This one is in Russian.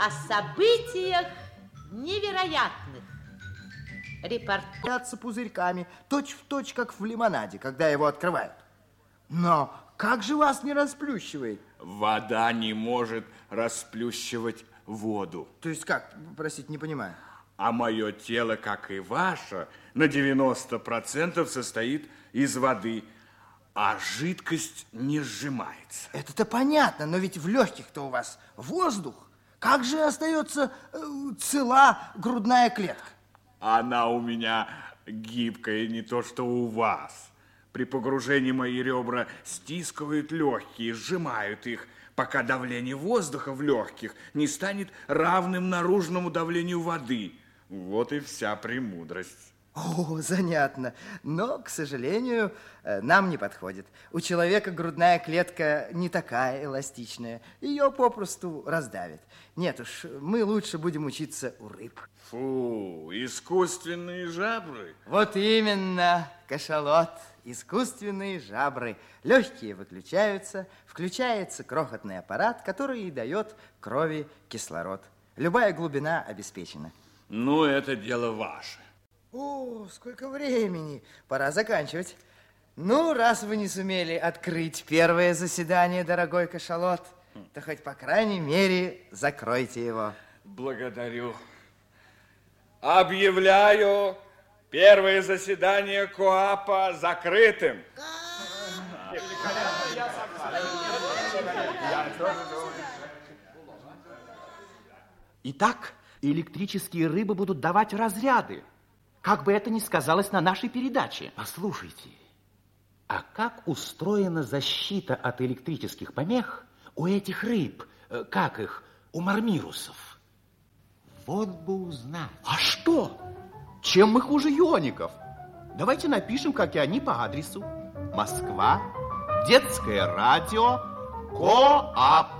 о событиях невероятных. Репортер... пузырьками, точь в точь, как в лимонаде, когда его открывают. Но как же вас не расплющивает? Вода не может расплющивать воду. То есть как? Простите, не понимаю. А мое тело, как и ваше, на 90% состоит из воды, а жидкость не сжимается. Это-то понятно, но ведь в легких-то у вас воздух. Как же остается э, цела грудная клетка? Она у меня гибкая, не то что у вас. При погружении мои ребра стискивают легкие, сжимают их, пока давление воздуха в легких не станет равным наружному давлению воды. Вот и вся премудрость. О, занятно. Но, к сожалению, э, нам не подходит. У человека грудная клетка не такая эластичная. Ее попросту раздавит. Нет уж, мы лучше будем учиться у рыб. Фу, искусственные жабры. Вот именно, кашалот. Искусственные жабры. Легкие выключаются, включается крохотный аппарат, который и дает крови кислород. Любая глубина обеспечена. Ну, это дело ваше. О, сколько времени. Пора заканчивать. Ну, раз вы не сумели открыть первое заседание, дорогой кашалот, то хоть по крайней мере закройте его. Благодарю. Объявляю первое заседание КОАПа закрытым. Итак, электрические рыбы будут давать разряды. Как бы это ни сказалось на нашей передаче. Послушайте, а как устроена защита от электрических помех у этих рыб? Э, как их? У мармирусов? Вот бы узнать. А что? Чем мы хуже иоников? Давайте напишем, как и они, по адресу. Москва, детское радио, КоАП.